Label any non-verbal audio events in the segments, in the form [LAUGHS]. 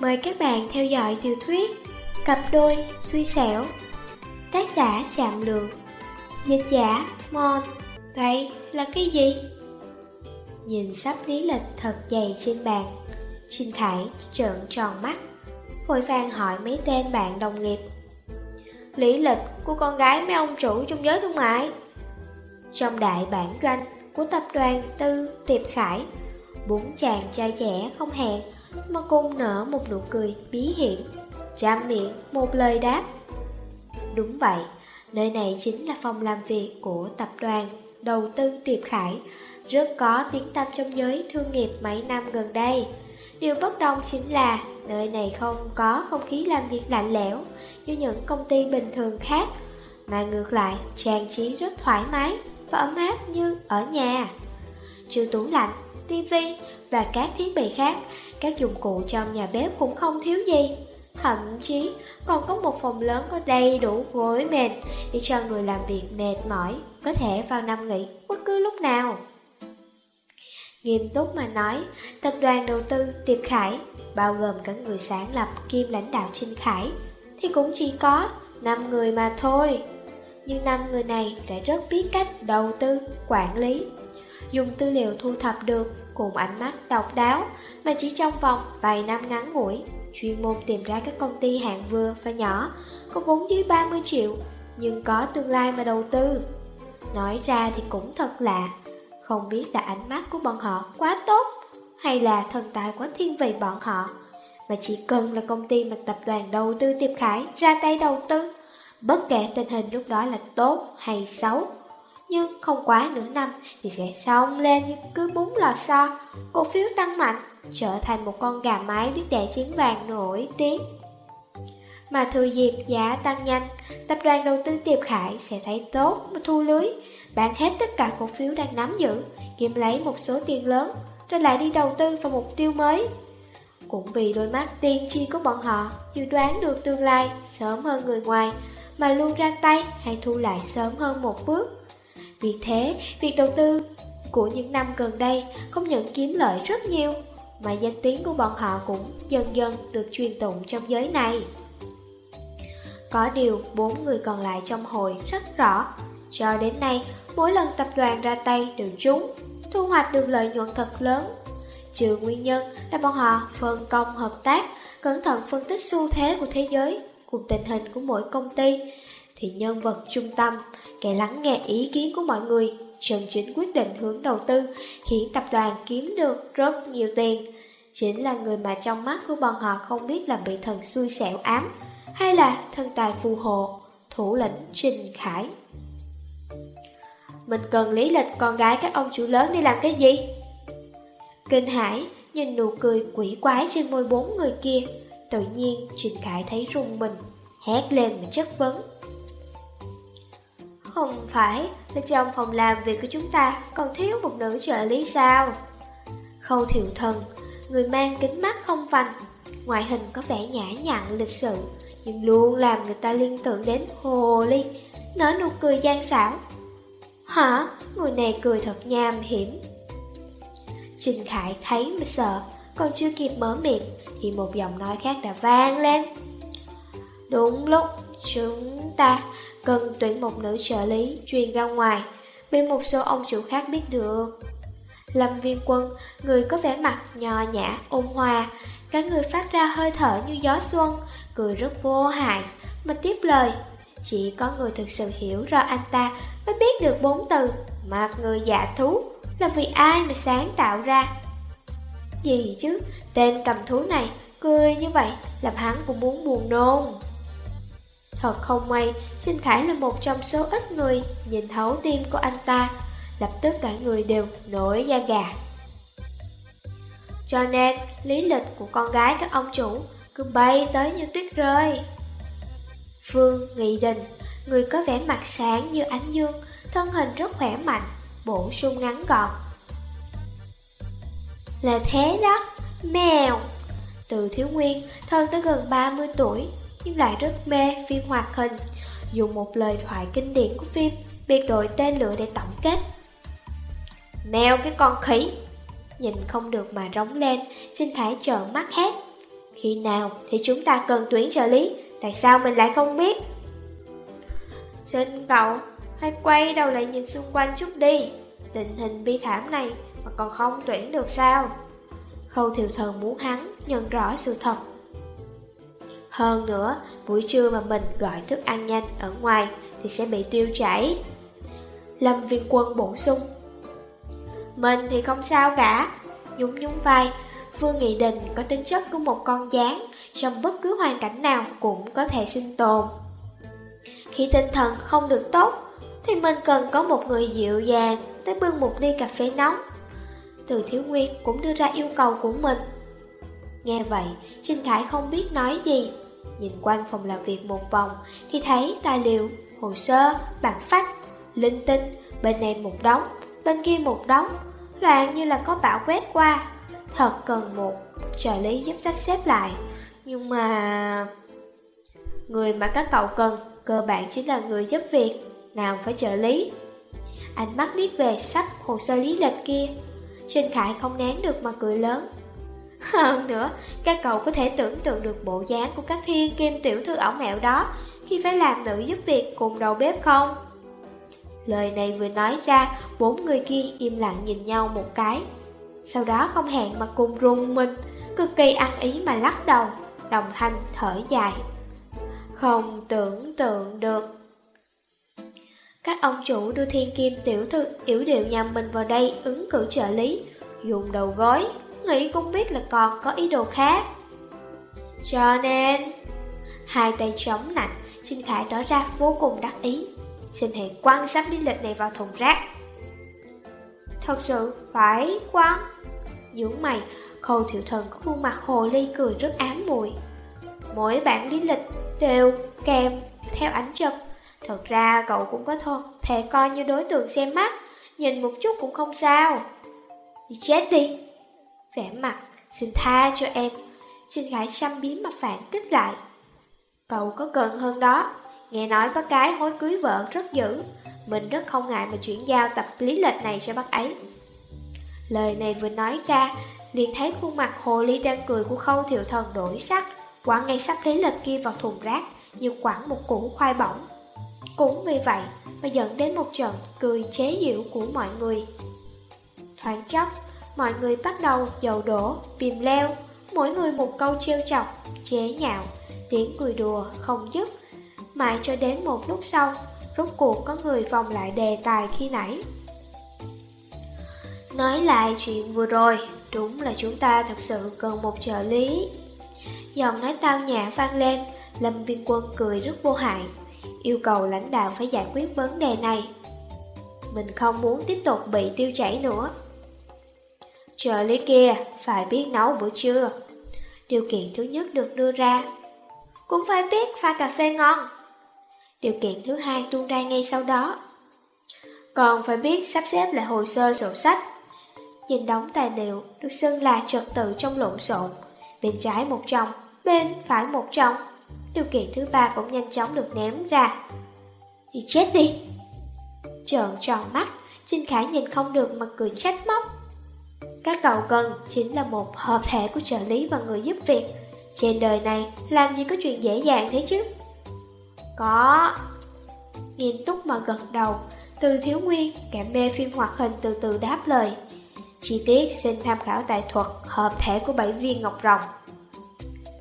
Mời các bạn theo dõi tiểu thuyết Cặp đôi suy xẻo, Tác giả Trạm Lượng, Dịch giả Mon vậy là cái gì? Nhìn sắp lý lịch thật dày trên bàn, Trinh thải trợn tròn mắt, Vội vàng hỏi mấy tên bạn đồng nghiệp. Lý lịch của con gái mấy ông chủ trong giới thương mại. Trong đại bản doanh của tập đoàn Tư Tiệp Khải, Bốn chàng trai trẻ không hẹn mà cùng nở một nụ cười bí hiểm. Chạm miệng một lời đáp. Đúng vậy Nơi này chính là phòng làm việc của tập đoàn Đầu tư Tiệp Khải. Rất có tiếng tăm trong giới thương nghiệp mấy năm gần đây. Điều bất đồng chính là nơi này không có không khí làm việc lạnh lẽo như những công ty bình thường khác, mà ngược lại trang trí rất thoải mái và ấm áp như ở nhà. Trừ tủ lạnh, tivi và các thiết bị khác, các dụng cụ trong nhà bếp cũng không thiếu gì. Thậm chí còn có một phòng lớn có đầy đủ gối mền để cho người làm việc mệt mỏi có thể vào nằm nghỉ bất cứ lúc nào. Nghiêm túc mà nói, tập đoàn đầu tư Tiệp Khải, bao gồm cả người sáng lập kim lãnh đạo Trinh Khải, thì cũng chỉ có 5 người mà thôi. Nhưng năm người này lại rất biết cách đầu tư, quản lý, dùng tư liệu thu thập được cùng ánh mắt độc đáo mà chỉ trong vòng vài năm ngắn ngủi, chuyên môn tìm ra các công ty hạng vừa và nhỏ có vốn dưới 30 triệu nhưng có tương lai mà đầu tư. Nói ra thì cũng thật lạ, không biết là ánh mắt của bọn họ quá tốt Hay là thần tài quá thiên vị bọn họ Mà chỉ cần là công ty mà tập đoàn đầu tư Tiệp Khải ra tay đầu tư Bất kể tình hình lúc đó là tốt hay xấu nhưng không quá nửa năm thì sẽ xong lên như cứ bún lò xo Cổ phiếu tăng mạnh trở thành một con gà mái biết đẻ trứng vàng nổi tiếng mà thừa dịp giá tăng nhanh, tập đoàn đầu tư Tiệp Khải sẽ thấy tốt mà thu lưới, bán hết tất cả cổ phiếu đang nắm giữ, kiếm lấy một số tiền lớn, rồi lại đi đầu tư vào mục tiêu mới. Cũng vì đôi mắt tiên tri của bọn họ dự đoán được tương lai sớm hơn người ngoài, mà luôn ra tay hay thu lại sớm hơn một bước. Vì thế, việc đầu tư của những năm gần đây không những kiếm lợi rất nhiều, mà danh tiếng của bọn họ cũng dần dần được truyền tụng trong giới này. Có điều, bốn người còn lại trong hội rất rõ cho đến nay, mỗi lần tập đoàn ra tay đều trúng, thu hoạch được lợi nhuận thật lớn. Trừ nguyên nhân là bọn họ phân công hợp tác, cẩn thận phân tích xu thế của thế giới cùng tình hình của mỗi công ty, thì nhân vật trung tâm, kẻ lắng nghe ý kiến của mọi người, chân chính quyết định hướng đầu tư, khiến tập đoàn kiếm được rất nhiều tiền. Chính là người mà trong mắt của bọn họ không biết là bị thần xui xẻo ám, hay là thân tài phù hộ, thủ lĩnh Trình Khải. Mình cần lý lịch con gái các ông chủ lớn đi làm cái gì? Kinh hải nhìn nụ cười quỷ quái trên môi bốn người kia Tự nhiên Trình Khải thấy rung mình Hét lên mà chất vấn không phải là trong phòng làm việc của chúng ta Còn thiếu một nữ trợ lý sao? Khâu thiệu thần, Người mang kính mắt không vành, Ngoại hình có vẻ nhã nhặn, lịch sự, Nhưng luôn làm người ta liên tưởng đến hồ ly Nở nụ cười gian xảo. Hả? Người này cười thật nham hiểm. Trình Khải thấy mà sợ, Còn chưa kịp mở miệng Thì một giọng nói khác đã vang lên. Đúng lúc chúng ta cần tuyển một nữ trợ lý truyền ra ngoài. Bị một số ông chủ khác biết được. Lâm viên quân, người có vẻ mặt nhò nhã, ôn hòa. Cả người phát ra hơi thở như gió xuân Cười rất vô hại. Mà tiếp lời Chỉ có người thực sự hiểu rõ anh ta mới biết được bốn từ Mặt người dạ thú là vì ai mà sáng tạo ra. Gì chứ, tên cầm thú này cười như vậy làm hắn cũng muốn buồn nôn. Thật không may, Sinh Khải là một trong số ít người nhìn thấu tim của anh ta. Lập tức cả người đều nổi da gà. Cho nên, lý lịch của con gái các ông chủ cứ bay tới như tuyết rơi. Phương Nghị Đình Người có vẻ mặt sáng như ánh dương Thân hình rất khỏe mạnh Bổ sung ngắn gọn. Là thế đó Mèo. Từ thiếu nguyên Thân tới gần 30 tuổi nhưng lại rất mê, phim hoạt hình. Dùng một lời thoại kinh điển của phim, Biệt đội tên lửa để tổng kết. Mèo cái con khỉ. Nhìn không được mà rống lên Xin Thái trợn mắt hết Khi nào thì chúng ta cần tuyển trợ lý? Tại sao mình lại không biết? Xin cậu, Hãy quay đầu lại nhìn xung quanh chút đi. Tình hình bi thảm này Mà còn không tuyển được sao? Khâu thiều thần muốn hắn nhận rõ sự thật. Hơn nữa Buổi trưa mà mình gọi thức ăn nhanh ở ngoài Thì sẽ bị tiêu chảy. Lâm viên quân bổ sung Mình thì không sao cả. Nhún nhún vai Vương Nghị Đình có tính chất của một con gián Trong bất cứ hoàn cảnh nào cũng có thể sinh tồn. Khi tinh thần không được tốt Thì mình cần có một người dịu dàng Tới bưng một ly cà phê nóng. Từ Thiếu Nguyên cũng đưa ra yêu cầu của mình. Nghe vậy, Trinh Khải không biết nói gì. Nhìn quanh phòng làm việc một vòng Thì thấy tài liệu, hồ sơ, bản phát, linh tinh Bên này một đống, bên kia một đống. Loạn như là có bão quét qua. Thật cần một trợ lý giúp sắp xếp lại. Nhưng mà... Người mà các cậu cần cơ bản chính là người giúp việc Nào phải trợ lý. Ánh mắt liếc về sách hồ sơ lý lịch kia. Trình Khải không nén được mà cười lớn. [LAUGHS] Hơn nữa, các cậu có thể tưởng tượng được bộ dáng của các thiên kim tiểu thư ảo mẹo đó. Khi phải làm nữ giúp việc cùng đầu bếp không? Lời này vừa nói ra, bốn người kia im lặng nhìn nhau một cái. Sau đó không hẹn mà cùng rung mình Cực kỳ ăn ý mà lắc đầu Đồng thanh thở dài. Không tưởng tượng được. Các ông chủ đưa thiên kim tiểu thư yếu điệu nhà mình vào đây ứng cử trợ lý Dùng đầu gối. Nghĩ cũng biết là còn có ý đồ khác. Cho nên Hai tay chống nặng Trinh Khải tỏ ra vô cùng đắc ý. Xin hãy quan sát lý lịch này vào thùng rác. Thật sự phải quăng nhướng mày, khâu thiệu thần có khuôn mặt hồ ly cười rất ám muội. Mỗi bản lý lịch đều kèm theo ánh chật Thật ra cậu cũng có thôi, thể coi như đối tượng xem mắt Nhìn một chút cũng không sao. Đi chết đi. Vẻ mặt, xin tha cho em. Xin gái xăm biến mặt phản kích lại. Cậu có cần hơn đó. Nghe nói bác cái hối cưới vợ rất dữ. Mình rất không ngại mà chuyển giao tập lý lịch này cho bác ấy. Lời này vừa nói ra, liền thấy khuôn mặt hồ ly đang cười của khâu thiệu thần đổi sắc, quẳng ngay sắp lý lịch kia vào thùng rác, như quẳng một củ khoai bỏng. Cũng vì vậy mà dẫn đến một trận cười chế giễu của mọi người. Thoáng chốc, mọi người bắt đầu dầu đổ, bìm leo, mỗi người một câu trêu chọc, chế nhạo, tiếng cười đùa không dứt. Mãi cho đến một lúc sau, rốt cuộc có người vòng lại đề tài khi nãy. Nói lại chuyện vừa rồi, đúng là chúng ta thật sự cần một trợ lý. Giọng nói tao nhã vang lên, Lâm Viên Quân cười rất vô hại, yêu cầu lãnh đạo phải giải quyết vấn đề này. Mình không muốn tiếp tục bị tiêu chảy nữa. Trợ lý kia phải biết nấu bữa trưa. Điều kiện thứ nhất được đưa ra. Cũng phải biết pha cà phê ngon. Điều kiện thứ hai tuôn ra ngay sau đó. Còn phải biết sắp xếp lại hồ sơ sổ sách nhìn đóng tài liệu được xưng là trật tự trong lộn xộn, bên trái một trong, bên phải một trong. Điều kiện thứ ba cũng nhanh chóng được ném ra. Thì chết đi! Trợn tròn mắt, Trinh Khải nhìn không được mà cười trách móc. Các cậu cần chính là một hợp thể của trợ lý và người giúp việc. Trên đời này làm gì có chuyện dễ dàng thế chứ? Có. Nghiêm túc mà gật đầu, từ thiếu nguyên, kẻ mê phim hoạt hình từ từ đáp lời. Chi tiết xin tham khảo tại thuật hợp thể của bảy viên ngọc rồng.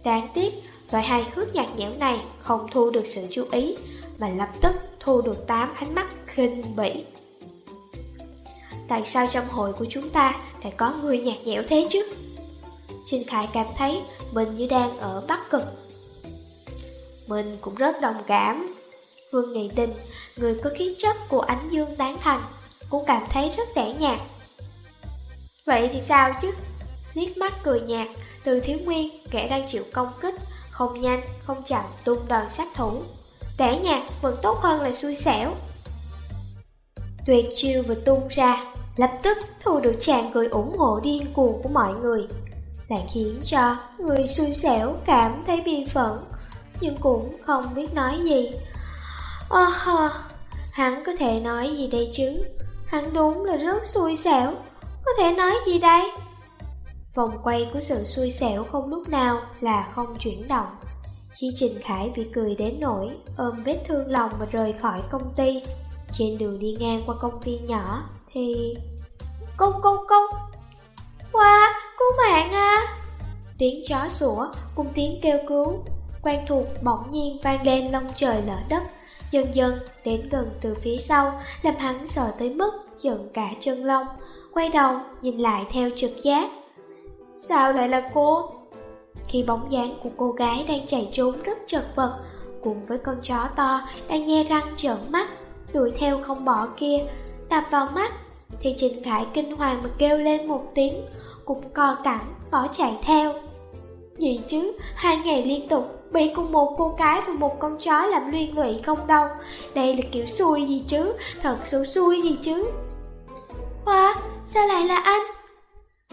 Đáng tiếc, loại hài hước nhạt nhẽo này không thu được sự chú ý, mà lập tức thu được tám ánh mắt khinh bỉ. Tại sao trong hội của chúng ta lại có người nhạt nhẽo thế chứ? Trình Khải cảm thấy mình như đang ở Bắc Cực. Mình cũng rất đồng cảm. Vương Nghị Tinh, người có khí chất của ánh dương tán thành, cũng cảm thấy rất tẻ nhạt Vậy thì sao chứ? Liếc mắt cười nhạt, từ thiếu nguyên, kẻ đang chịu công kích, không nhanh, không chậm tung đòn sát thủ. Tẻ nhạt vẫn tốt hơn là xui xẻo. Tuyệt chiêu vừa tung ra, lập tức thu được tràn cười ủng hộ điên cuồng của mọi người. Lại khiến cho người xui xẻo cảm thấy bi phẫn, nhưng cũng không biết nói gì. Ơ hờ hắn có thể nói gì đây chứ? Hắn đúng là rất xui xẻo, có thể nói gì đây? Vòng quay của sự xui xẻo không lúc nào là không chuyển động Khi Trình Khải bị cười đến nỗi ôm vết thương lòng và rời khỏi công ty Trên đường đi ngang qua công ty nhỏ thì... Công công công. Wow, cứu mạng à. Tiếng chó sủa cùng tiếng kêu cứu Quen thuộc bỗng nhiên vang lên lông trời lở đất. Dần dần đến gần từ phía sau Làm hắn sợ tới mức giận cả chân lông Quay đầu nhìn lại theo trực giác. Sao lại là cô? Khi bóng dáng của cô gái đang chạy trốn rất chật vật Cùng với con chó to đang nhe răng trợn mắt Đuổi theo không bỏ kia Đập vào mắt. Thì Trình Khải kinh hoàng mà kêu lên một tiếng Cũng co cẳng bỏ chạy theo Gì chứ, hai ngày liên tục Bị cùng một cô gái và một con chó làm liên lụy không đâu Đây là kiểu xui gì chứ Thật sự xui gì chứ Hoa, sao lại là anh?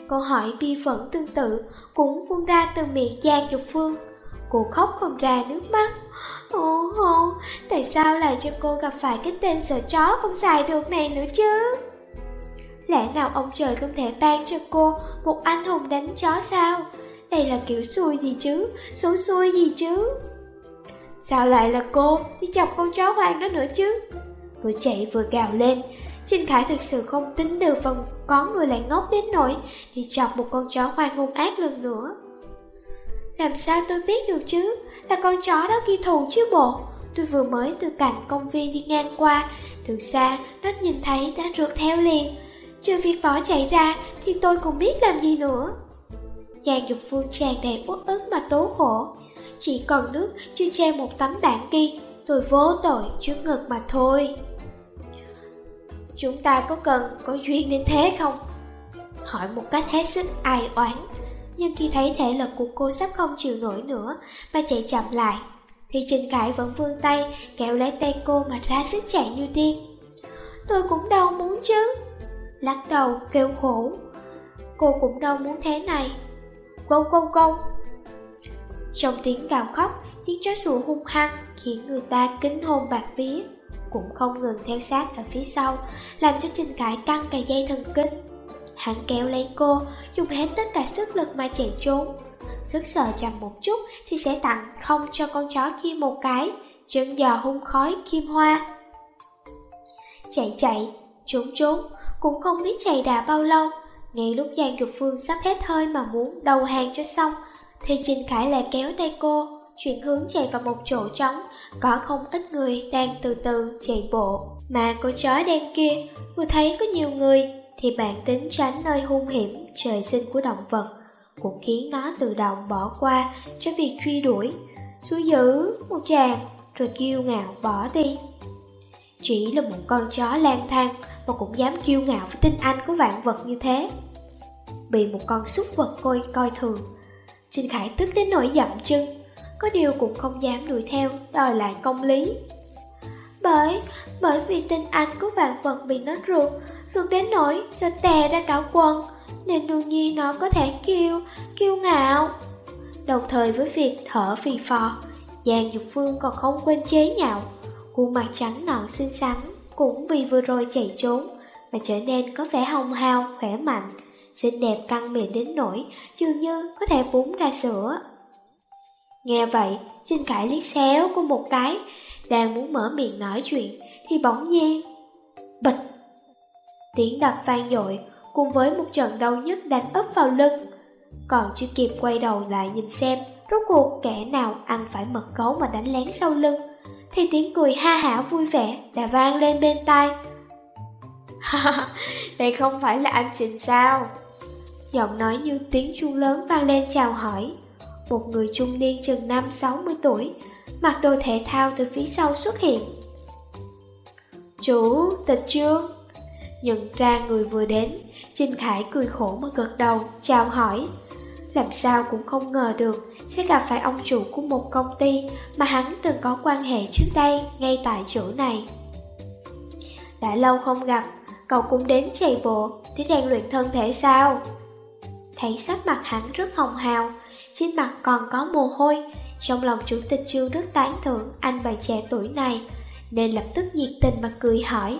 Câu hỏi bi phẫn tương tự cũng phun ra từ miệng Giang Dục Phương. Cô khóc không ra nước mắt. Ồ hô tại sao lại cho cô gặp phải cái tên sợ chó không xài được này nữa chứ? Lẽ nào ông trời không thể ban cho cô một anh hùng đánh chó sao? Đây là kiểu xui gì chứ, số xui gì chứ? Sao lại là cô đi chọc con chó hoang đó nữa chứ? Vừa chạy vừa gào lên, Trình Khải thực sự không tính được phần có người lại ngốc đến nỗi thì chọc một con chó hoang hung ác lần nữa. Làm sao tôi biết được chứ, là con chó đó ghi thù chứ bộ. Tôi vừa mới từ cạnh công viên đi ngang qua, từ xa nó nhìn thấy đã rượt theo liền trừ việc bỏ chạy ra thì tôi cũng biết làm gì nữa. Giang Dục Phương tràn đầy uất ức mà tố khổ. Chỉ còn nước chưa che một tấm bảng ghi, tôi vô tội trước ngực mà thôi. Chúng ta có cần có duyên đến thế không? Hỏi một cách hết sức ai oán Nhưng khi thấy thể lực của cô sắp không chịu nổi nữa Mà chạy chậm lại Thì Trình Khải vẫn vươn tay Kéo lấy tay cô mà ra sức chạy như điên Tôi cũng đâu muốn chứ Lắc đầu kêu khổ Cô cũng đâu muốn thế này Gâu gâu gâu Trong tiếng gào khóc Tiếng chó sủa hung hăng Khiến người ta kính hồn bạc vía cũng không ngừng theo sát ở phía sau, làm cho Trình Khải căng cả dây thần kinh. Hắn kéo lấy cô, dùng hết tất cả sức lực mà chạy trốn. Rất sợ chậm một chút thì sẽ tặng không cho con chó kia một cái, chân giò hung khói kim hoa. Chạy chạy, trốn trốn, cũng không biết chạy đã bao lâu. Ngay lúc Giang Dục Phương sắp hết hơi mà muốn đầu hàng cho xong, thì Trình Khải lại kéo tay cô, chuyển hướng chạy vào một chỗ trống, có không ít người đang từ từ chạy bộ. Mà con chó đen kia vừa thấy có nhiều người thì bản tính tránh nơi hung hiểm trời sinh của động vật cũng khiến nó tự động bỏ qua cho việc truy đuổi. Xui giữ một chàng rồi kiêu ngạo bỏ đi. Chỉ là một con chó lang thang mà cũng dám kiêu ngạo với tinh anh của vạn vật như thế. Bị một con súc vật coi coi thường, Trinh Khải tức đến nỗi dậm chân, có điều cũng không dám đuổi theo, đòi lại công lý. Bởi, bởi vì tinh anh của vạn vật bị nó ruột ruột đến nỗi sẽ tè ra cả quần, nên đương nhiên nó có thể kêu, kêu ngạo. Đồng thời với việc thở phì phò, Giang Dục Phương còn không quên chế nhạo, khuôn mặt trắng nõn xinh xắn, cũng vì vừa rồi chạy trốn, mà trở nên có vẻ hồng hào, khỏe mạnh, xinh đẹp căng mịn đến nỗi dường như có thể búng ra sữa. Nghe vậy, Trinh Khải liếc xéo của một cái, đang muốn mở miệng nói chuyện, thì bỗng nhiên... Bịch! Tiếng đập vang dội, cùng với một trận đau nhức đánh ấp vào lưng. Còn chưa kịp quay đầu lại nhìn xem, rốt cuộc kẻ nào ăn phải mật cấu mà đánh lén sau lưng, thì tiếng cười ha hả vui vẻ đã vang lên bên tai. [LAUGHS] Đây không phải là anh Trình sao? Giọng nói như tiếng chuông lớn vang lên chào hỏi. Một người trung niên chừng năm 60 tuổi, mặc đồ thể thao từ phía sau xuất hiện. Chủ, tịch trương. Nhận ra người vừa đến, Trinh Khải cười khổ mà gật đầu, chào hỏi. Làm sao cũng không ngờ được sẽ gặp phải ông chủ của một công ty mà hắn từng có quan hệ trước đây ngay tại chỗ này. Đã lâu không gặp, cậu cũng đến chạy bộ để rèn luyện thân thể sao? Thấy sắc mặt hắn rất hồng hào, trên mặt còn có mồ hôi. Trong lòng chủ tịch trương rất tán thưởng anh và trẻ tuổi này, nên lập tức nhiệt tình mà cười hỏi.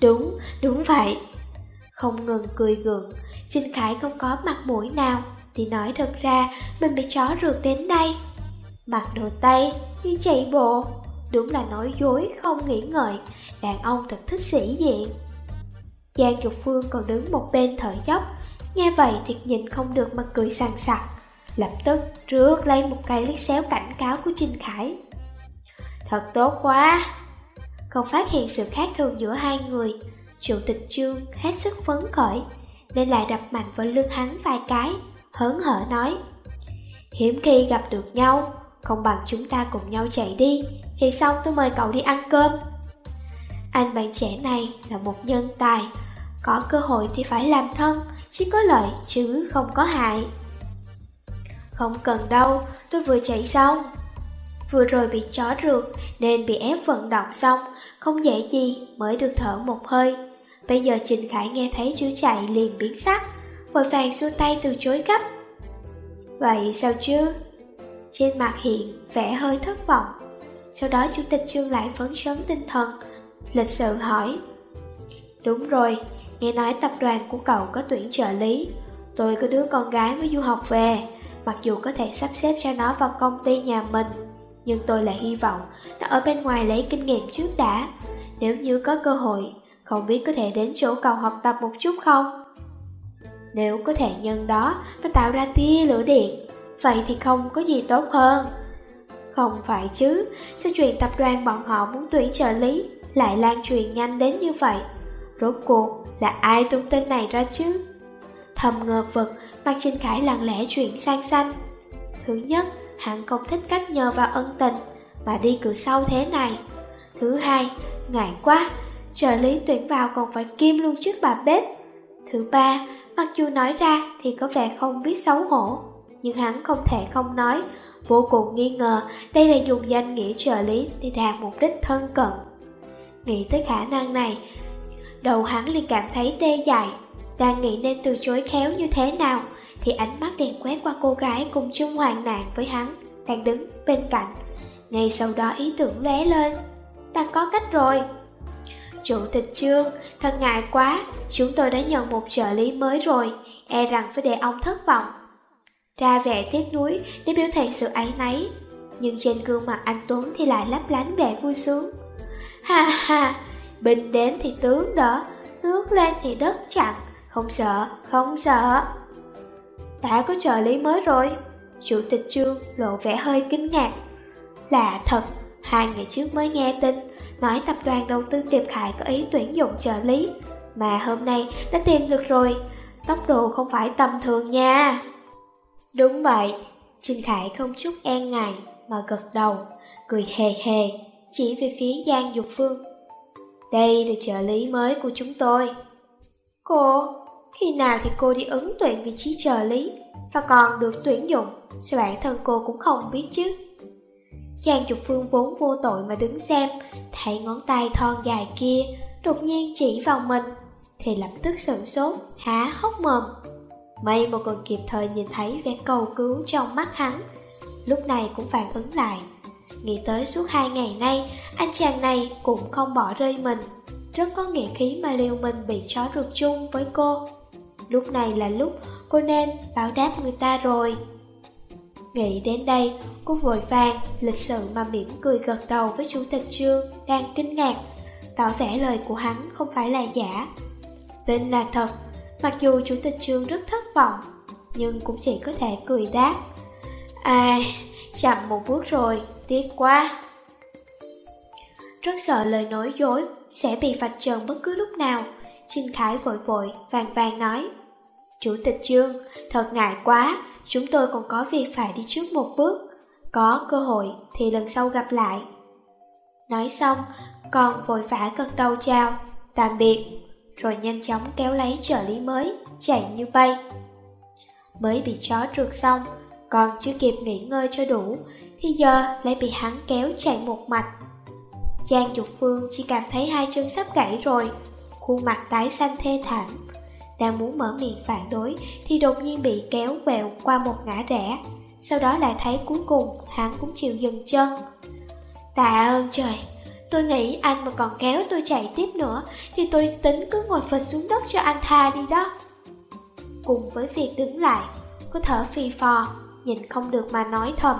Đúng, đúng vậy. Không ngừng cười gượng, Trinh Khải không có mặt mũi nào, thì nói thật ra mình bị chó rượt đến đây. Mặc đồ tây, như chạy bộ, đúng là nói dối không nghĩ ngợi, đàn ông thật thích sĩ diện. Giang Dục Phương còn đứng một bên thở dốc, nghe vậy thì nhìn không được mà cười sằng sặc. Lập tức rước lấy một cây liếc xéo cảnh cáo của trinh Khải. Thật tốt quá! Không phát hiện sự khác thường giữa hai người, Chủ tịch Trương hết sức phấn khởi, nên lại đập mạnh vào lưng hắn vài cái, hớn hở nói. Hiếm khi gặp được nhau, không bằng chúng ta cùng nhau chạy đi, chạy xong tôi mời cậu đi ăn cơm. Anh bạn trẻ này là một nhân tài, có cơ hội thì phải làm thân, chỉ có lợi chứ không có hại. Không cần đâu, tôi vừa chạy xong. Vừa rồi bị chó rượt nên bị ép vận động xong, không dễ gì mới được thở một hơi. Bây giờ Trình Khải nghe thấy chữ chạy liền biến sắc, vội vàng xua tay từ chối gấp. Vậy sao chứ? Trên mặt hiện vẻ hơi thất vọng. Sau đó chủ tịch trương lại phấn chấn tinh thần, lịch sự hỏi. Đúng rồi, nghe nói tập đoàn của cậu có tuyển trợ lý. Tôi có đứa con gái mới du học về, mặc dù có thể sắp xếp cho nó vào công ty nhà mình. Nhưng tôi lại hy vọng nó ở bên ngoài lấy kinh nghiệm trước đã. Nếu như có cơ hội, không biết có thể đến chỗ cậu học tập một chút không? Nếu có thể nhân đó nó tạo ra tia lửa điện, vậy thì không có gì tốt hơn. Không phải chứ, sao chuyện tập đoàn bọn họ muốn tuyển trợ lý lại lan truyền nhanh đến như vậy? Rốt cuộc là ai tung tin này ra chứ? Thầm ngờ vực, Mạc Trinh Khải lặng lẽ chuyển sang xanh. Thứ nhất, hắn không thích cách nhờ vào ân tình, mà đi cửa sau thế này. Thứ hai, ngại quá, trợ lý tuyển vào còn phải kim luôn trước bà bếp. Thứ ba, mặc dù nói ra thì có vẻ không biết xấu hổ, nhưng hắn không thể không nói, vô cùng nghi ngờ đây là dùng danh nghĩa trợ lý để đạt mục đích thân cận. Nghĩ tới khả năng này, đầu hắn liền cảm thấy tê dại, đang nghĩ nên từ chối khéo như thế nào, thì ánh mắt liền quét qua cô gái cùng chung hoàn nạn với hắn, đang đứng bên cạnh. Ngay sau đó ý tưởng lóe lên, ta có cách rồi. Chủ tịch Trương, thật ngại quá, chúng tôi đã nhận một trợ lý mới rồi, e rằng phải để ông thất vọng. Ra vẻ tiếc nuối để biểu thị sự áy náy, nhưng trên gương mặt anh Tuấn thì lại lấp lánh vẻ vui sướng. Ha ha, bình đến thì tướng đỡ, nước lên thì đất chặn, không sợ, không sợ. Đã có trợ lý mới rồi, chủ tịch Trương lộ vẻ hơi kinh ngạc. Lạ thật, hai ngày trước mới nghe tin nói tập đoàn đầu tư Tiệp Khải có ý tuyển dụng trợ lý, mà hôm nay đã tìm được rồi, tốc độ không phải tầm thường nha. Đúng vậy, Trình Khải không chút e ngại mà gật đầu, cười hề hề, chỉ về phía Giang Dục Phương. Đây là trợ lý mới của chúng tôi. Cô, khi nào thì cô đi ứng tuyển vị trí trợ lý và còn được tuyển dụng, sao bản thân cô cũng không biết chứ? Giang Trục Phương vốn vô tội mà đứng xem, thấy ngón tay thon dài kia, đột nhiên chỉ vào mình, thì lập tức sửng sốt, há hốc mồm. May một còn kịp thời nhìn thấy vẻ cầu cứu trong mắt hắn, lúc này cũng phản ứng lại. Nghĩ tới suốt hai ngày nay, anh chàng này cũng không bỏ rơi mình, rất có nghĩa khí mà liều mình bị chó rượt chung với cô. Lúc này là lúc cô nên báo đáp người ta rồi. Nghĩ đến đây, cô vội vàng, lịch sự mà mỉm cười gật đầu với chủ tịch Trương đang kinh ngạc, tỏ vẻ lời của hắn không phải là giả. Tin là thật, mặc dù chủ tịch Trương rất thất vọng, nhưng cũng chỉ có thể cười đáp. À, chậm một bước rồi, tiếc quá. Rất sợ lời nói dối sẽ bị vạch trần bất cứ lúc nào, Trinh Khải vội vội, vàng vàng nói. Chủ tịch Trương, thật ngại quá, chúng tôi còn có việc phải đi trước một bước. Có cơ hội thì lần sau gặp lại. Nói xong, còn vội vã gật đầu chào, tạm biệt, rồi nhanh chóng kéo lấy trợ lý mới, chạy như bay. Mới bị chó trượt xong, còn chưa kịp nghỉ ngơi cho đủ, thì giờ lại bị hắn kéo chạy một mạch. Giang Trục Phương chỉ cảm thấy hai chân sắp gãy rồi, khuôn mặt tái xanh thê thảm, đang muốn mở miệng phản đối thì đột nhiên bị kéo vẹo qua một ngã rẽ. Sau đó lại thấy cuối cùng hắn cũng chịu dừng chân. Tạ ơn trời, Tôi nghĩ anh mà còn kéo tôi chạy tiếp nữa Thì tôi tính cứ ngồi phịch xuống đất cho anh tha đi đó Cùng với việc đứng lại Cô thở phì phò Nhìn không được mà nói thầm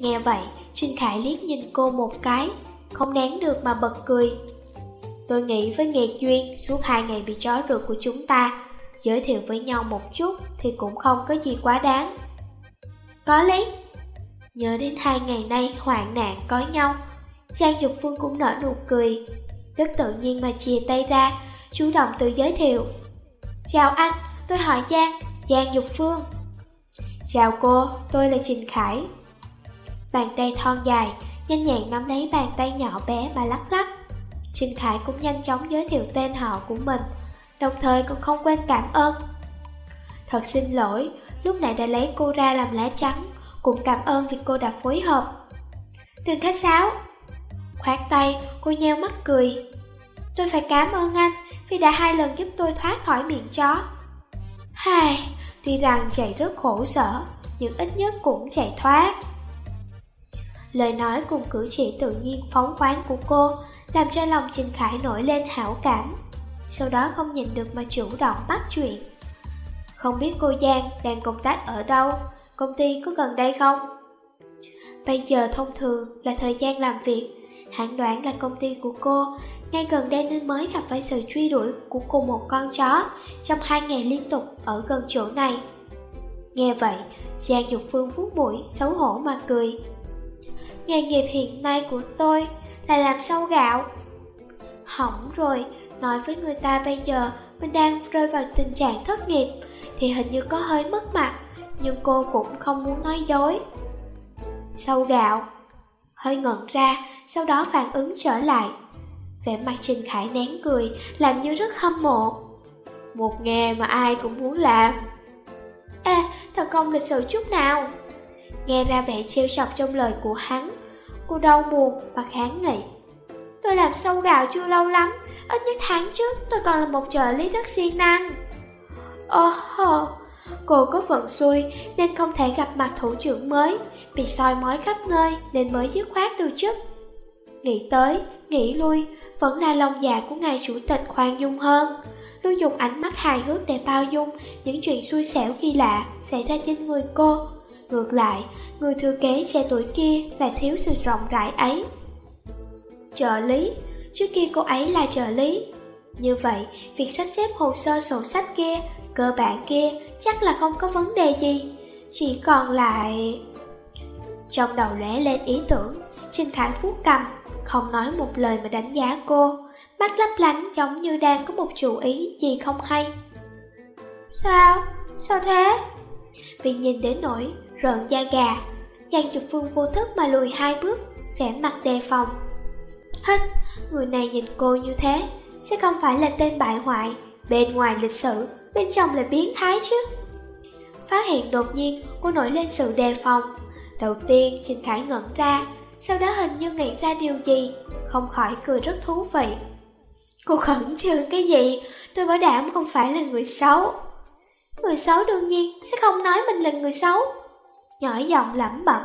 Nghe vậy Trinh Khải liếc nhìn cô một cái Không nén được mà bật cười Tôi nghĩ với nghiệt duyên Suốt hai ngày bị chó rượt của chúng ta Giới thiệu với nhau một chút Thì cũng không có gì quá đáng. Có lý. Nhớ đến hai ngày nay hoạn nạn có nhau Giang Dục Phương cũng nở nụ cười. Rất tự nhiên mà chia tay ra Chủ động tự giới thiệu. Chào anh, tôi hỏi Giang Giang Dục Phương. Chào cô, tôi là Trình Khải. Bàn tay thon dài Nhanh nhẹn nắm lấy bàn tay nhỏ bé mà lắc lắc. Trình Khải cũng nhanh chóng giới thiệu tên họ của mình Đồng thời còn không quên cảm ơn. Thật xin lỗi Lúc nãy đã lấy cô ra làm lá trắng Cũng cảm ơn vì cô đã phối hợp. Đừng khách sáo. Khoát tay, cô nheo mắt cười. Tôi phải cảm ơn anh Vì đã hai lần giúp tôi thoát khỏi miệng chó. Hai, tuy rằng chạy rất khổ sở Nhưng ít nhất cũng chạy thoát. Lời nói cùng cử chỉ tự nhiên phóng khoáng của cô làm cho lòng Trình Khải nổi lên hảo cảm. Sau đó không nhìn được mà chủ động bắt chuyện. Không biết cô Giang đang công tác ở đâu Công ty có gần đây không? Bây giờ thông thường là thời gian làm việc. Hãng đoán là công ty của cô Ngay gần đây nên mới gặp phải sự truy đuổi của cùng một con chó Trong hai ngày liên tục ở gần chỗ này. Nghe vậy, Giang Dục Phương vuốt mũi, xấu hổ mà cười. Nghề nghiệp hiện nay của tôi là làm sâu gạo. Hỏng rồi, nói với người ta bây giờ mình đang rơi vào tình trạng thất nghiệp Thì hình như có hơi mất mặt Nhưng cô cũng không muốn nói dối. Sâu gạo. Hơi ngẩn ra, sau đó phản ứng trở lại. Vẻ mặt Trình Khải nén cười, làm như rất hâm mộ. Một nghề mà ai cũng muốn làm. Ê, thật không lịch sự chút nào. Nghe ra vẻ trêu chọc trong lời của hắn Cô đau buồn và kháng nghị. Tôi làm sâu gạo chưa lâu lắm Ít nhất tháng trước tôi còn là một trợ lý rất siêng năng. Ồ, hồ cô có vận xui nên không thể gặp mặt thủ trưởng mới Bị soi mói khắp nơi nên mới dứt khoát từ chức. Nghĩ tới, nghĩ lui Vẫn là lòng dạ của ngài chủ tịch khoan dung hơn. Luôn dùng ánh mắt hài hước để bao dung Những chuyện xui xẻo kỳ lạ xảy ra trên người cô Ngược lại, người thừa kế trẻ tuổi kia lại thiếu sự rộng rãi ấy. Trợ lý, trước kia cô ấy là trợ lý. Như vậy, việc sắp xếp hồ sơ sổ sách kia, cơ bản kia chắc là không có vấn đề gì. Chỉ còn lại... Trong đầu lóe lên ý tưởng, Trình Khải phút cầm, không nói một lời mà đánh giá cô. Mắt lấp lánh giống như đang có một chủ ý gì không hay. Sao? Sao thế? Vì nhìn đến nỗi rợn da gà. Giang Trục Phương vô thức mà lùi hai bước vẻ mặt đề phòng. Hết, người này nhìn cô như thế Sẽ không phải là tên bại hoại. Bên ngoài lịch sử, Bên trong là biến thái chứ. Phát hiện đột nhiên cô nổi lên sự đề phòng. Đầu tiên Trình Khải ngẩn ra Sau đó hình như nghĩ ra điều gì Không khỏi cười rất thú vị. Cô khẩn trương cái gì? Tôi bảo đảm không phải là người xấu. Người xấu đương nhiên sẽ không nói mình là người xấu nhỏ giọng lẩm bẩm.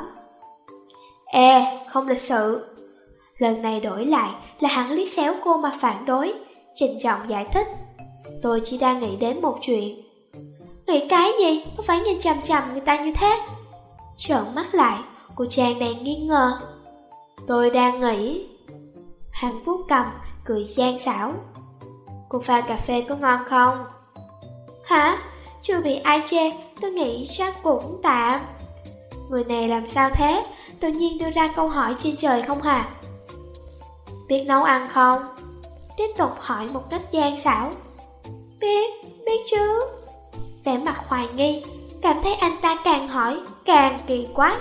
Ê, không lịch sự. Lần này đổi lại là hắn lý xéo cô mà phản đối, trình trọng giải thích. Tôi chỉ đang nghĩ đến một chuyện. Nghĩ cái gì? Có phải nhìn chằm chằm người ta như thế? Trợn mắt lại, cô chàng đang nghi ngờ. Tôi đang nghĩ. Hắn vuốt cầm, cười gian xảo. Cô pha cà phê có ngon không? Hả? Chưa bị ai chê, tôi nghĩ chắc cũng tạm. Người này làm sao thế? Tự nhiên đưa ra câu hỏi trên trời không hả? Biết nấu ăn không? Tiếp tục hỏi một cách gian xảo Biết, biết chứ Vẻ mặt hoài nghi Cảm thấy anh ta càng hỏi Càng kỳ quái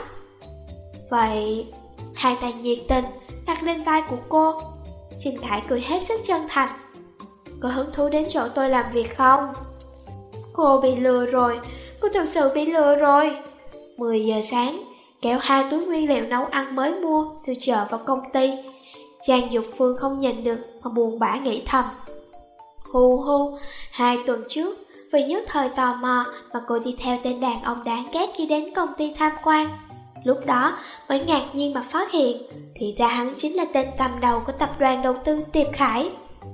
Vậy Hai tay nhiệt tình Đặt lên vai của cô Trình Khải cười hết sức chân thành Có hứng thú đến chỗ tôi làm việc không? Cô bị lừa rồi Cô thực sự bị lừa rồi 10 giờ sáng, kéo hai túi nguyên liệu nấu ăn mới mua từ chợ vào công ty. Trang Dục Phương không nhìn được mà buồn bã nghĩ thầm. Hù hù, hai tuần trước, vì nhất thời tò mò mà cô đi theo tên đàn ông đáng ghét khi đến công ty tham quan. Lúc đó mới ngạc nhiên mà phát hiện Thì ra hắn chính là tên cầm đầu của tập đoàn đầu tư Tiệp Khải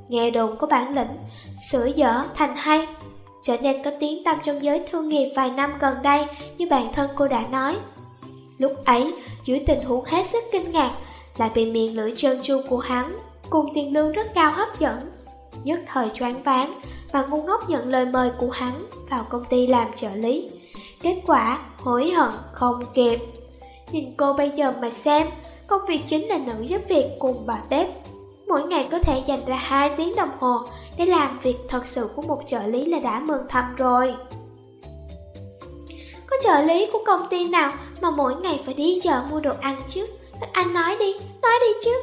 Nghe đồn có bản lĩnh Sửa dở thành hay Trở nên có tiếng tăm trong giới thương nghiệp vài năm gần đây, Như bản thân cô đã nói. Lúc ấy, dưới tình huống hết sức kinh ngạc, Lại bị miệng lưỡi trơn tru của hắn Cùng tiền lương rất cao hấp dẫn. Nhất thời choáng váng Và ngu ngốc nhận lời mời của hắn Vào công ty làm trợ lý. Kết quả, hối hận không kịp. Nhìn cô bây giờ mà xem, Công việc chính là nữ giúp việc cùng bà bếp. Mỗi ngày có thể dành ra 2 tiếng đồng hồ để làm việc thật sự của một trợ lý là đã mừng thầm rồi. Có trợ lý của công ty nào mà mỗi ngày phải đi chợ mua đồ ăn chứ? Anh nói đi, nói đi chứ.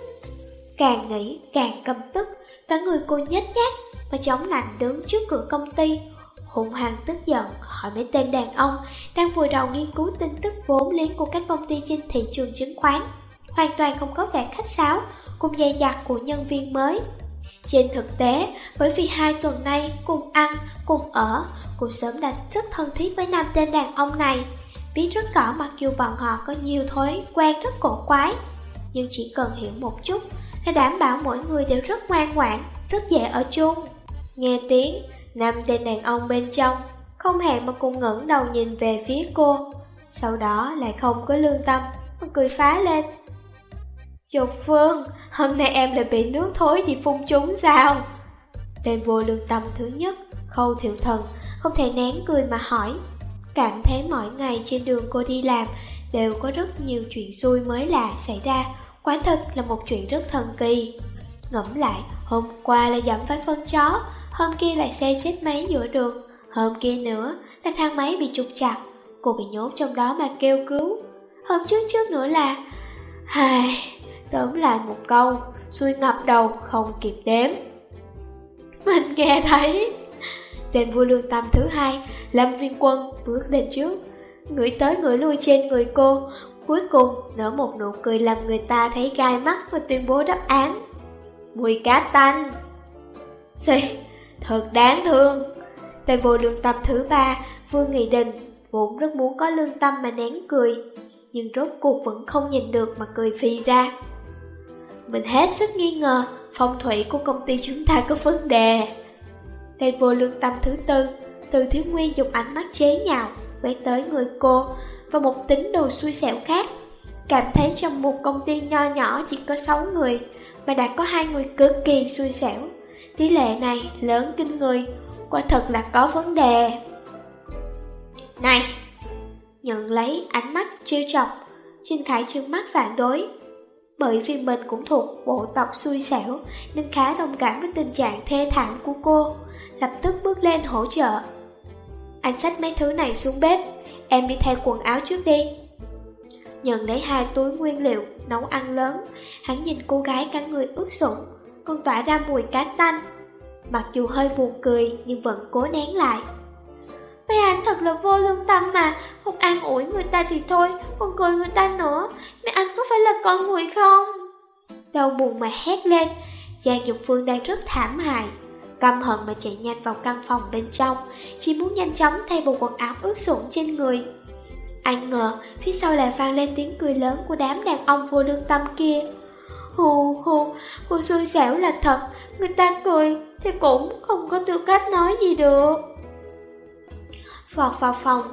Càng nghĩ càng căm tức Cả người cô nhếch nhác Mà chống lạnh đứng trước cửa công ty. Hùng hằng tức giận hỏi mấy tên đàn ông đang vùi đầu nghiên cứu tin tức vốn liếng của các công ty trên thị trường chứng khoán, hoàn toàn không có vẻ khách sáo cùng dày dặt của nhân viên mới. Trên thực tế, bởi vì hai tuần nay cùng ăn, cùng ở, cô sớm đã rất thân thiết với nam tên đàn ông này, biết rất rõ mặc dù bọn họ có nhiều thói quen rất cổ quái, nhưng chỉ cần hiểu một chút là đảm bảo mỗi người đều rất ngoan ngoãn, rất dễ ở chung. Nghe tiếng, nam tên đàn ông bên trong Không hẹn mà cùng ngẩng đầu nhìn về phía cô Sau đó lại không có lương tâm Mà cười phá lên Dục Phương, Hôm nay em lại bị nước thối gì phun trúng sao? Tên vô lương tâm thứ nhất, Khâu thiệu thần, Không thể nén cười mà hỏi. Cảm thấy mỗi ngày trên đường cô đi làm Đều có rất nhiều chuyện xui mới lạ xảy ra. Quả thật là một chuyện rất thần kỳ. Ngẫm lại, Hôm qua là dẫm phải phân chó, Hôm kia lại xe chết máy giữa đường, Hôm kia nữa là thang máy bị trục chặt. Cô bị nhốt trong đó mà kêu cứu. Hôm trước trước nữa là, Hài Tóm lại một câu, xuôi ngập đầu không kịp đếm. Mình nghe thấy. Đền vua lương tâm thứ hai, Lâm viên quân bước lên trước, Ngửi tới ngửi lui trên người cô. Cuối cùng, nở một nụ cười làm người ta thấy gai mắt Và tuyên bố đáp án. Mùi cá tanh. Xì, Thật đáng thương. Đền vua lương tâm thứ ba Vương Nghị Đình Vốn rất muốn có lương tâm mà nén cười, Nhưng rốt cuộc vẫn không nhìn được mà cười phi ra. Mình hết sức nghi ngờ Phong thủy của công ty chúng ta có vấn đề Tên vô lương tâm thứ tư Từ thiếu nguyên dùng ánh mắt chế nhạo Quét tới người cô Và một tính đồ xui xẻo khác Cảm thấy trong một công ty nho nhỏ chỉ có 6 người Mà đã có hai người cực kỳ xui xẻo Tỷ lệ này lớn kinh người, quả thật là có vấn đề. Này! Nhận lấy ánh mắt trêu chọc, Trinh Khải trừng mắt phản đối. Bởi vì mình cũng thuộc bộ tộc xui xẻo nên khá đồng cảm với tình trạng thê thảm của cô, lập tức bước lên hỗ trợ. Anh xách mấy thứ này xuống bếp, em đi thay quần áo trước đi. Nhận lấy hai túi nguyên liệu nấu ăn lớn, hắn nhìn cô gái cả người ướt sũng, còn tỏa ra mùi cá tanh. Mặc dù hơi buồn cười nhưng vẫn cố nén lại. Mấy anh thật là vô lương tâm mà, không an ủi người ta thì thôi, còn cười người ta nữa. Mấy anh có phải là con người không? Đau buồn mà hét lên, Giang Dục Phương đang rất thảm hại. Căm hận mà chạy nhanh vào căn phòng bên trong, chỉ muốn nhanh chóng thay bộ quần áo ướt sũng trên người. Anh ngờ phía sau lại vang lên tiếng cười lớn của đám đàn ông vô lương tâm kia. Hù hù, cô xui xẻo là thật, người ta cười thì cũng không có tư cách nói gì được. Vọt vào phòng,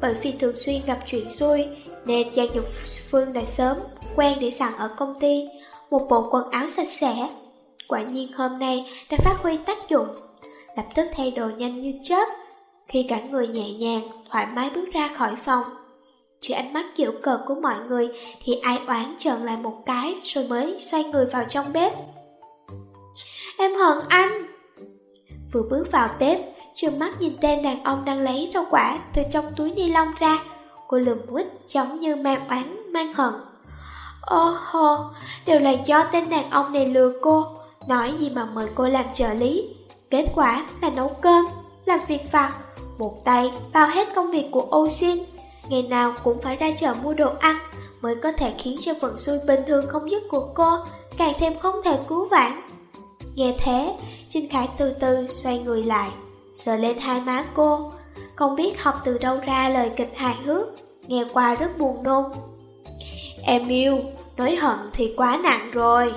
bởi vì thường xuyên gặp chuyện xui, nên Giang nhục Phương đã sớm quen để sẵn ở công ty, một bộ quần áo sạch sẽ. Quả nhiên hôm nay đã phát huy tác dụng, lập tức thay đồ nhanh như chớp. Khi cả người nhẹ nhàng, thoải mái bước ra khỏi phòng. chuyện ánh mắt kiểu cờ của mọi người thì ai oán trợn lại một cái rồi mới xoay người vào trong bếp. Em hận anh! Vừa bước vào bếp, trừng mắt nhìn tên đàn ông đang lấy rau quả từ trong túi ni lông ra. Cô lườm quýt giống như mang oán, mang hận. Ô hô, đều là do tên đàn ông này lừa cô, nói gì mà mời cô làm trợ lý. Kết quả là nấu cơm, làm việc vặt, một tay bao hết công việc của ô xin. Ngày nào cũng phải ra chợ mua đồ ăn mới có thể khiến cho vận xui bình thường không dứt của cô càng thêm không thể cứu vãn. Nghe thế, Trinh Khải từ từ xoay người lại, sờ lên hai má cô. Không biết học từ đâu ra lời kịch hài hước, nghe qua rất buồn nôn. Em yêu, nói hận thì quá nặng rồi.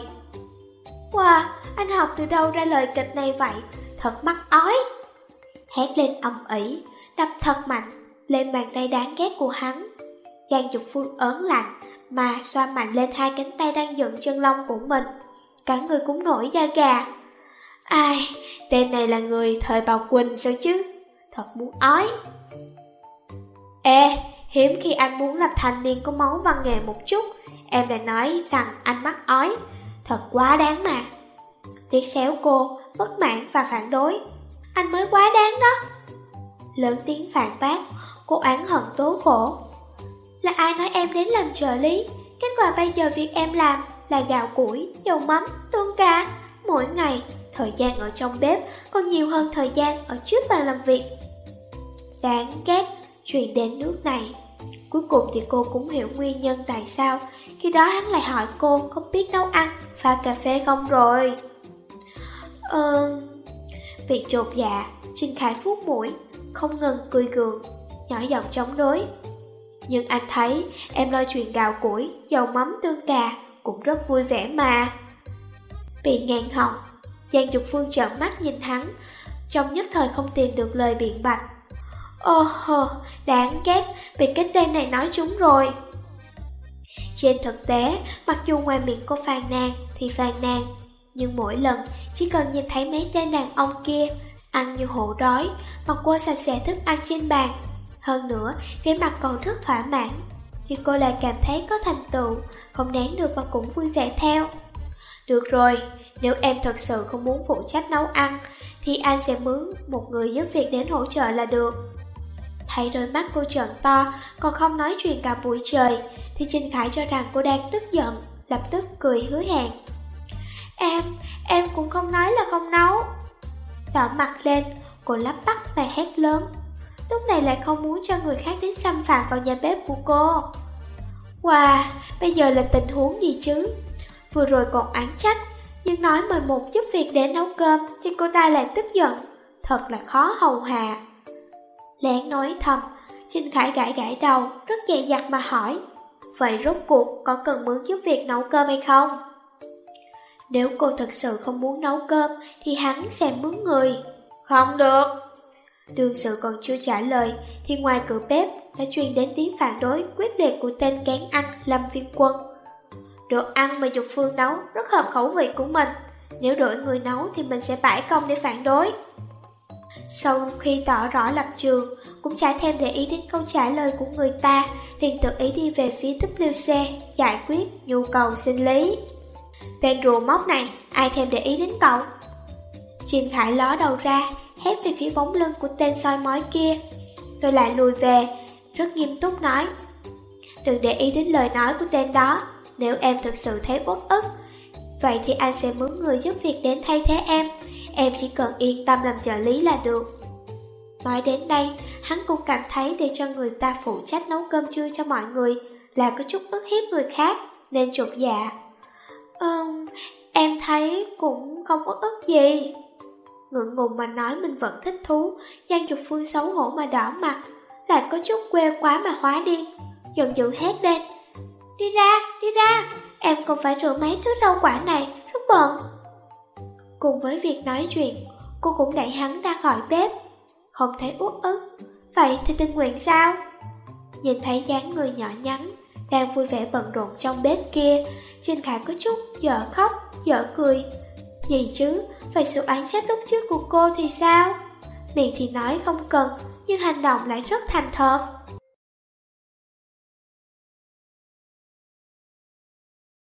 Wow, anh học từ đâu ra lời kịch này vậy? Thật mắc ói. Hét lên âm ỉ, đập thật mạnh lên bàn tay đáng ghét của hắn. Giang Dục Phương ớn lạnh mà xoa mạnh lên hai cánh tay đang dựng chân lông của mình. Cả người cũng nổi da gà. Ai, tên này là người thời Bào Quỳnh sao chứ? Thật muốn ói. Ê, hiếm khi anh muốn làm thanh niên có máu văn nghề một chút, em lại nói rằng anh mắc ói. Thật quá đáng mà. Liệt xéo cô, bất mãn và phản đối. Anh mới quá đáng đó. Lớn tiếng phản bác, cô án hận tố khổ. Là ai nói em đến làm trợ lý, kết quả bây giờ việc em làm là gạo củi, dầu mắm, tương cà Mỗi ngày, thời gian ở trong bếp còn nhiều hơn thời gian ở trước bàn làm việc. Đáng ghét, truyền đến nước này. Cuối cùng thì cô cũng hiểu nguyên nhân tại sao Khi đó hắn lại hỏi cô có biết nấu ăn Pha cà phê không rồi Ừm, việc trột dạ Trinh Khải phút mũi Không ngừng cười gượng Nhỏ giọng chống đối Nhưng anh thấy em lo chuyện gạo củi Dầu mắm tương cà Cũng rất vui vẻ mà Bị ngàn họng Giang Dục Phương trợn mắt nhìn hắn Trong nhất thời không tìm được lời biện bạch Ồ oh, đáng ghét, bị cái tên này nói trúng rồi. Trên thực tế, mặc dù ngoài miệng cô phàn nàn thì phàn nàn, nhưng mỗi lần chỉ cần nhìn thấy mấy tên đàn ông kia ăn như hổ đói, mặc cô sạch sẽ thức ăn trên bàn. Hơn nữa, vẻ mặt còn rất thỏa mãn, thì cô lại cảm thấy có thành tựu, không nén được mà cũng vui vẻ theo. Được rồi, nếu em thật sự không muốn phụ trách nấu ăn, thì anh sẽ mướn một người giúp việc đến hỗ trợ là được. Thấy đôi mắt cô trợn to, còn không nói chuyện cả buổi trời, thì Trình Khải cho rằng cô đang tức giận, lập tức cười hứa hẹn. Em, em cũng không nói là không nấu. Đỏ mặt lên, cô lắp bắp và hét lớn. Lúc này lại không muốn cho người khác đến xâm phạm vào nhà bếp của cô. Wow, bây giờ là tình huống gì chứ? Vừa rồi còn án trách, nhưng nói mời một giúp việc đến nấu cơm thì cô ta lại tức giận. Thật là khó hầu hạ. Lén nói thầm, Trinh Khải gãi gãi đầu, rất dè dặt mà hỏi. Vậy rốt cuộc có cần mướn giúp việc nấu cơm hay không? Nếu cô thật sự không muốn nấu cơm thì hắn sẽ mướn người. Không được. Đương sự còn chưa trả lời thì ngoài cửa bếp đã truyền đến tiếng phản đối quyết liệt của tên kén ăn Lâm Viên Quân. Đồ ăn mà Dục Phương nấu rất hợp khẩu vị của mình. Nếu đổi người nấu thì mình sẽ bãi công để phản đối. Sau khi tỏ rõ lập trường, cũng chả thêm để ý đến câu trả lời của người ta, liền tự ý đi về phía WC, giải quyết nhu cầu sinh lý. Tên rùa móc này, ai thêm để ý đến cậu? Chim thải ló đầu ra, hét về phía bóng lưng của tên soi mói kia. Tôi lại lùi về, rất nghiêm túc nói. Đừng để ý đến lời nói của tên đó, nếu em thực sự thấy uất ức, vậy thì anh sẽ mướn người giúp việc đến thay thế em. Em chỉ cần yên tâm làm trợ lý là được Nói đến đây, hắn cũng cảm thấy để cho người ta phụ trách nấu cơm trưa cho mọi người là có chút ức hiếp người khác, nên chột dạ. Ừm, em thấy cũng không có ức gì. Ngượng ngùng mà nói mình vẫn thích thú, Giang Dục Phương xấu hổ mà đỏ mặt, lại có chút quê quá mà hóa điên. Dần dữ hét lên. Đi ra, đi ra, em còn phải rửa mấy thứ rau quả này, rất bận. Cùng với việc nói chuyện, cô cũng đẩy hắn ra khỏi bếp. Không thấy uất ức, vậy thì tình nguyện sao? Nhìn thấy dáng người nhỏ nhắn, đang vui vẻ bận rộn trong bếp kia, trên Khải có chút dở khóc, dở cười. Gì chứ, vậy sự án trách lúc trước của cô thì sao? Miệng thì nói không cần, nhưng hành động lại rất thành thật.